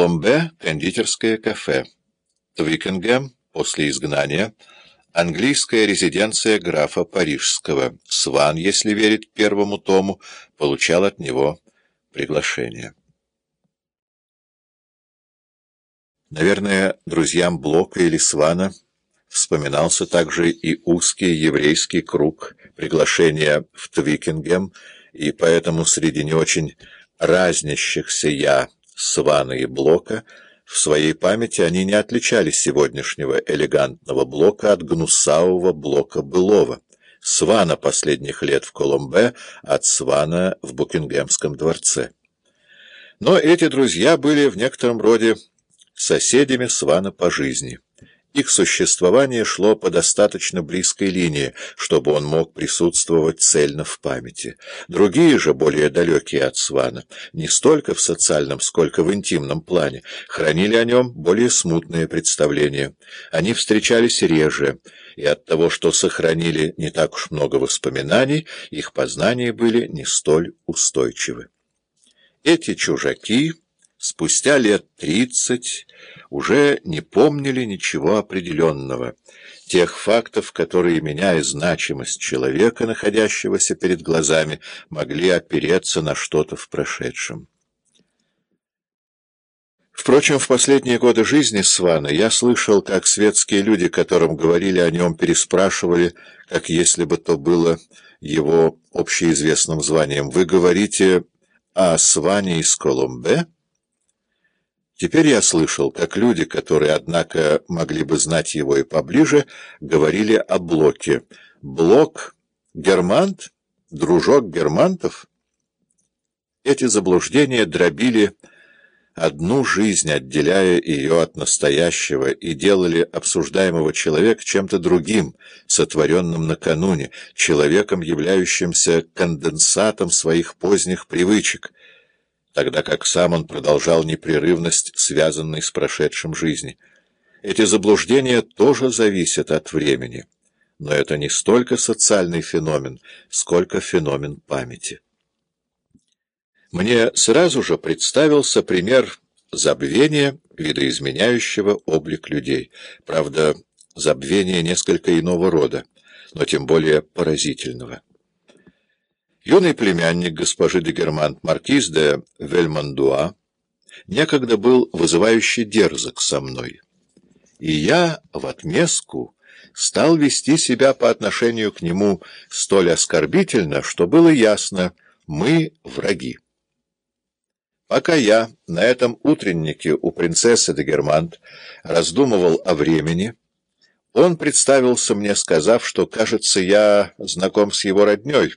Коломбе — кондитерское кафе. Твикингем после изгнания — английская резиденция графа Парижского. Сван, если верить первому тому, получал от него приглашение. Наверное, друзьям Блока или Свана вспоминался также и узкий еврейский круг приглашения в Твикингем, и поэтому среди не очень разнящихся я, Свана и Блока, в своей памяти они не отличали сегодняшнего элегантного Блока от гнусавого Блока былого, Свана последних лет в Коломбе от Свана в Букингемском дворце. Но эти друзья были в некотором роде соседями Свана по жизни. Их существование шло по достаточно близкой линии, чтобы он мог присутствовать цельно в памяти. Другие же, более далекие от Свана, не столько в социальном, сколько в интимном плане, хранили о нем более смутные представления. Они встречались реже, и от того, что сохранили не так уж много воспоминаний, их познания были не столь устойчивы. Эти чужаки спустя лет тридцать уже не помнили ничего определенного, тех фактов, которые, меняя значимость человека, находящегося перед глазами, могли опереться на что-то в прошедшем. Впрочем, в последние годы жизни Свана я слышал, как светские люди, которым говорили о нем, переспрашивали, как если бы то было его общеизвестным званием. «Вы говорите о Сване из Колумбе?» Теперь я слышал, как люди, которые, однако, могли бы знать его и поближе, говорили о Блоке. «Блок? Германт? Дружок Германтов?» Эти заблуждения дробили одну жизнь, отделяя ее от настоящего, и делали обсуждаемого человека чем-то другим, сотворенным накануне, человеком, являющимся конденсатом своих поздних привычек, тогда как сам он продолжал непрерывность, связанной с прошедшим жизни. Эти заблуждения тоже зависят от времени, но это не столько социальный феномен, сколько феномен памяти. Мне сразу же представился пример забвения, видоизменяющего облик людей. Правда, забвение несколько иного рода, но тем более поразительного. Юный племянник госпожи де Германт, маркиз де Вельмандуа, некогда был вызывающе дерзок со мной. И я в отместку стал вести себя по отношению к нему столь оскорбительно, что было ясно — мы враги. Пока я на этом утреннике у принцессы де Германт раздумывал о времени, он представился мне, сказав, что, кажется, я знаком с его роднёй,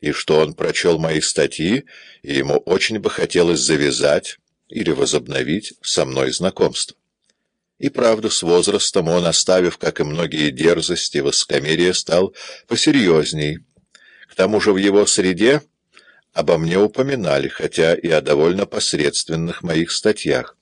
и что он прочел мои статьи, и ему очень бы хотелось завязать или возобновить со мной знакомство. И правда, с возрастом он, оставив, как и многие дерзости, воскомерие, стал посерьезней. К тому же в его среде обо мне упоминали, хотя и о довольно посредственных моих статьях.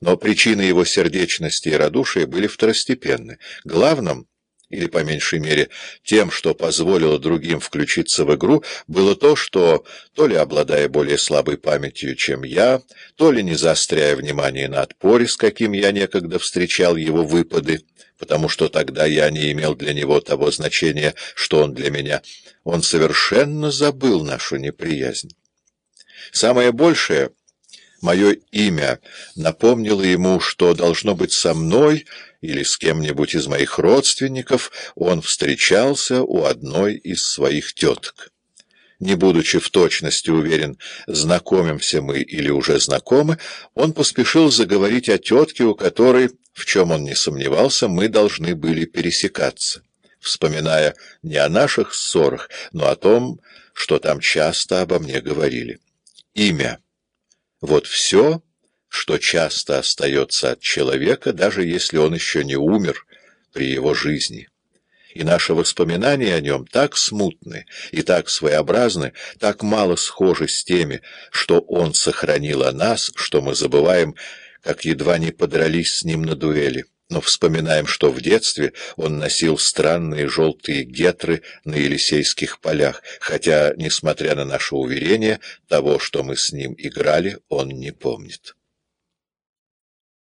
Но причины его сердечности и радушия были второстепенны. Главным — или, по меньшей мере, тем, что позволило другим включиться в игру, было то, что, то ли обладая более слабой памятью, чем я, то ли не заостряя внимание на отпоре, с каким я некогда встречал его выпады, потому что тогда я не имел для него того значения, что он для меня, он совершенно забыл нашу неприязнь. Самое большее — Мое имя напомнило ему, что должно быть со мной или с кем-нибудь из моих родственников он встречался у одной из своих теток. Не будучи в точности уверен, знакомимся мы или уже знакомы, он поспешил заговорить о тетке, у которой, в чем он не сомневался, мы должны были пересекаться, вспоминая не о наших ссорах, но о том, что там часто обо мне говорили. Имя. Вот все, что часто остается от человека, даже если он еще не умер при его жизни. И наши воспоминания о нем так смутны и так своеобразны, так мало схожи с теми, что он сохранил о нас, что мы забываем, как едва не подрались с ним на дуэли но вспоминаем, что в детстве он носил странные желтые гетры на Елисейских полях, хотя, несмотря на наше уверение, того, что мы с ним играли, он не помнит.